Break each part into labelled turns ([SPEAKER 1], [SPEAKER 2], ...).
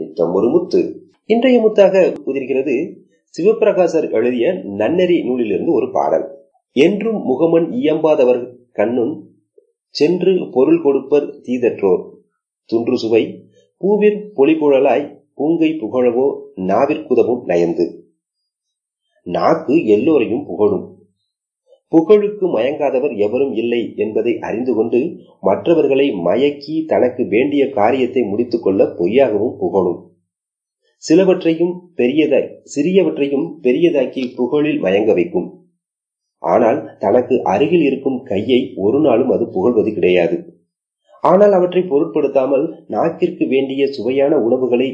[SPEAKER 1] நித்தம் ஒரு முத்து. இன்றைய முத்தாக உதிர்கிறது சிவபிரகாசர் எழுதிய நன்னெறி நூலிலிருந்து ஒரு பாடல். என்றும் முகமன் இயம்பாதவர் கண்ணும் சென்று பொருள் கொடுப்பர் தீதற்றோர். துன்று சுவை பூவிற் பொலிபுழலாய் பூங்கை புகழவோ நாவிற்குதவும் நயந்து. நாக்கு எல்லோரையும் புகழும். புகழுக்கு மயங்காதவர் எவரும் இல்லை என்பதை அறிந்து கொண்டு மற்றவர்களை மயக்கி தனக்கு வேண்டிய காரியத்தை முடித்துக் கொள்ள பொய்யாகவும் புகழும். சிலவற்றையும் பெரியதாய் சிறியவற்றையும் பெரியதாக்கி புகழில் மயங்க வைக்கும். ஆனால் தனக்கு அருகில் இருக்கும் கையை ஒரு நாளும் அது புகழ்வது கிடையாது. ஆனால் அவற்றை பொருட்படுத்தாமல் நாக்கிற்கு வேண்டிய சுவையான உணவுகளை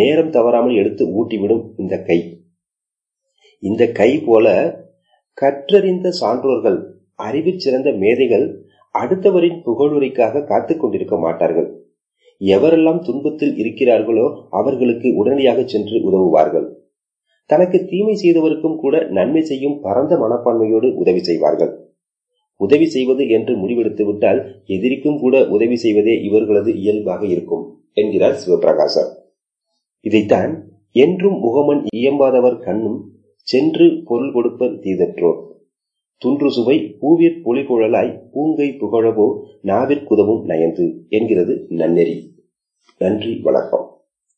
[SPEAKER 1] நேரம் தவறாமல் எடுத்து ஊட்டிவிடும் இந்த கை. இந்த கை போல கற்றறிந்த சான்றோர்கள் அறிவில் சிறந்த மேதைகள் அடுத்தவரின் புகழுரைக்காக காத்துக் கொண்டிருக்க மாட்டார்கள். எவரெல்லாம் துன்பத்தில் இருக்கிறார்களோ அவர்களுக்கு உடனடியாக சென்று உதவுவார்கள். தனக்கு தீமை செய்தவருக்கும் கூட நன்மை செய்யும் பரந்த மனப்பான்மையோடு உதவி செய்வார்கள். உதவி செய்வது என்று முடிவெடுத்து விட்டால் எதிரிக்கும் கூட உதவி செய்வதே இவர்களது இயல்பாக இருக்கும் என்கிறார் சிவபிரகாசர். இதைத்தான் என்றும் முகமன் இயம்பாதவர் கண்ணும் சென்று பொருள் கொடுப்பர் தீதற்றோர். துன்று சுவை பூவிற் பொலிகுழலாய் பூங்கை புகழவோ நாவிற்குதவும் நயந்து என்கிறது நன்னெறி. நன்றி வணக்கம்.